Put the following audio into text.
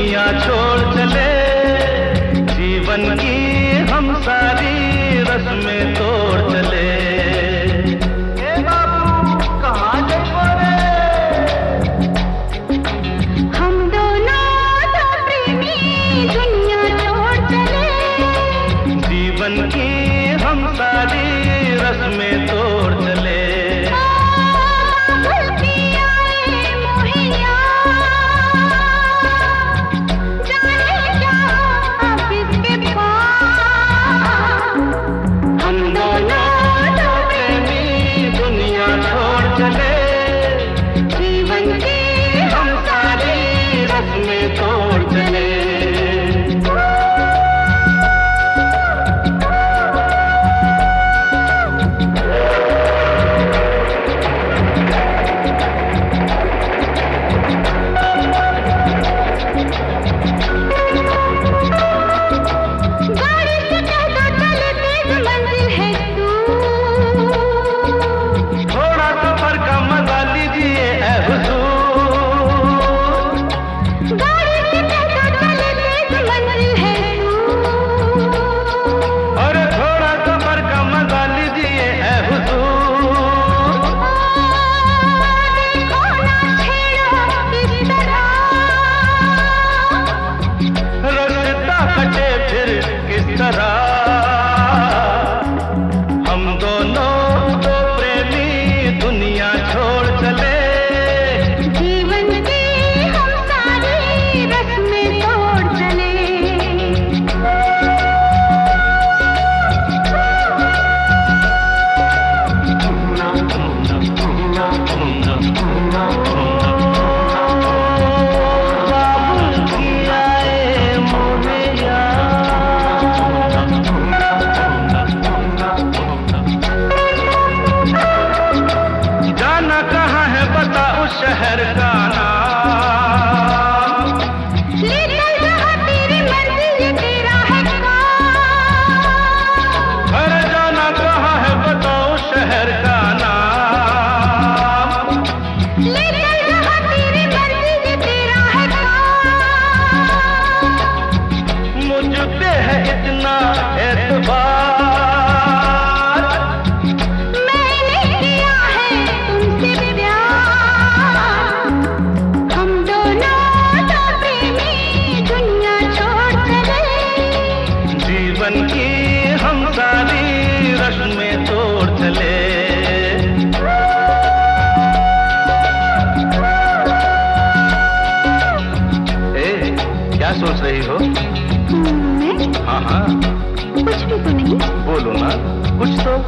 दुनिया छोड़ चले। जीवन की हम सारी रस्में तोड़ चले। ए, क्या सोच रही हो? मैं? हाँ हाँ। कुछ भी तो नहीं। बोलो ना कुछ तो।